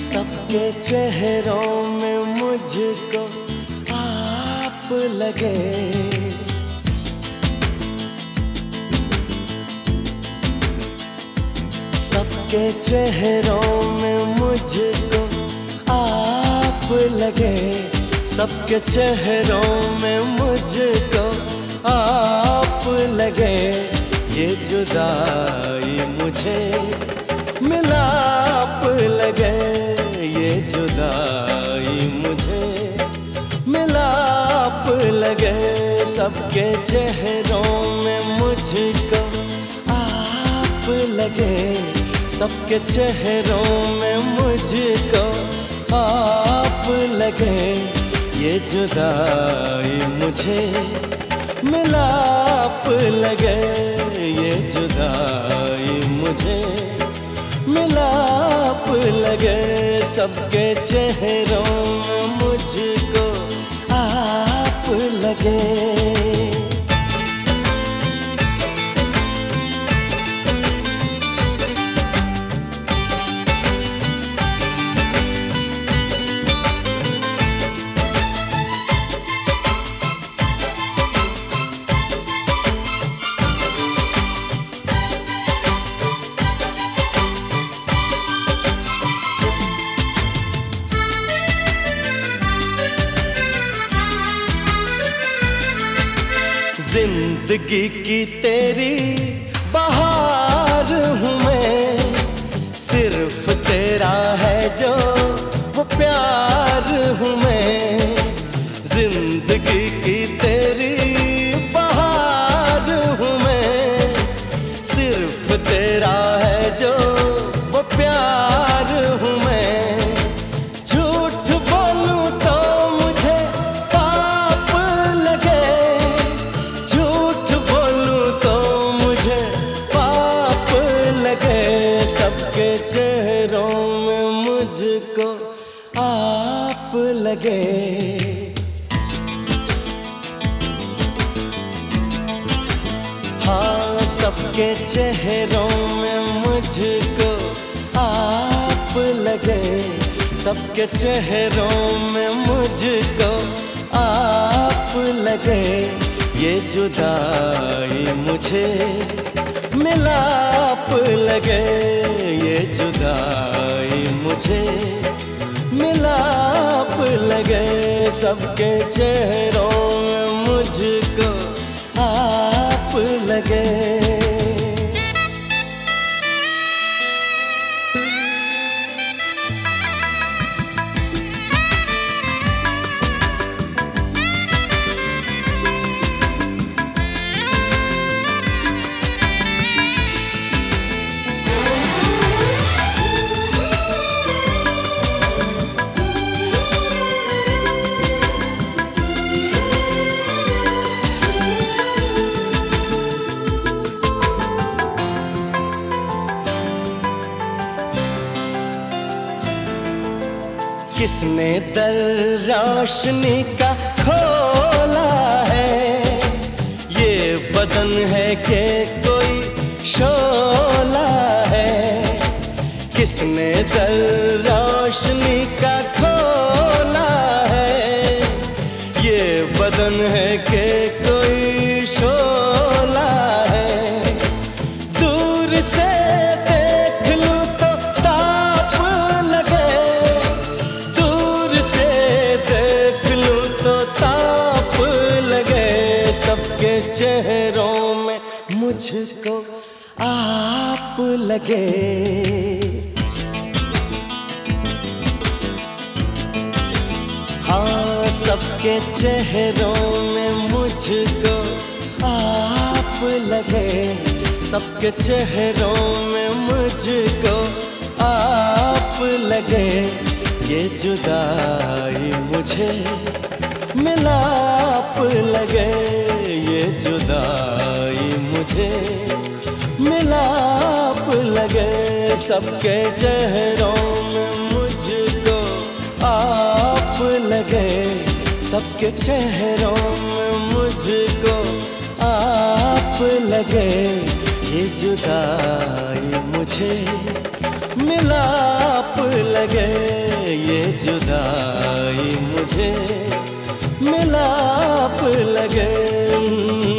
सबके चेहरों में मुझको आप लगे। सबके चेहरों में मुझको आप लगे। सबके चेहरों में मुझको आप लगे। ये जुदाई मुझे जुदाई मुझे। मिलाप लगे सबके चेहरों में मुझको। आप लगे सबके चेहरों में मुझको। आप लगे ये जुदाई मुझे। मिलाप लगे ये जुदाई मुझे। मिलाप सबके चेहरों मुझको आप लगे। ज़िंदगी की तेरी बहार हूँ मैं। सिर्फ़ तेरा है जो वो प्यार हूँ मैं। ज़िंदगी की सबके चेहरों में मुझको आप लगे। हाँ सबके चेहरों में मुझको आप लगे। सबके चेहरों में मुझको आप लगे। ये जुदाई मुझे मिलाप लगे ये जुदाई मुझे। मिलाप लगे सबके चेहरों में मुझको। आप लगे किसने दर रोशनी का खोला है? ये बदन है के कोई शोला है? किसने दर रोशनी का चेहरों में मुझको आप लगे। हाँ सबके चेहरों में मुझको आप लगे। सबके चेहरों में मुझको आप लगे। ये जुदाई मुझे मिलाप लगे। जुदाई मुझे मिलाप लगे सबके चेहरों में मुझको आप लगे सबके चेहरों में मुझको आप लगे ये जुदाई मुझे मिलाप लगे ये जुदाई मुझे मिलाप लगे।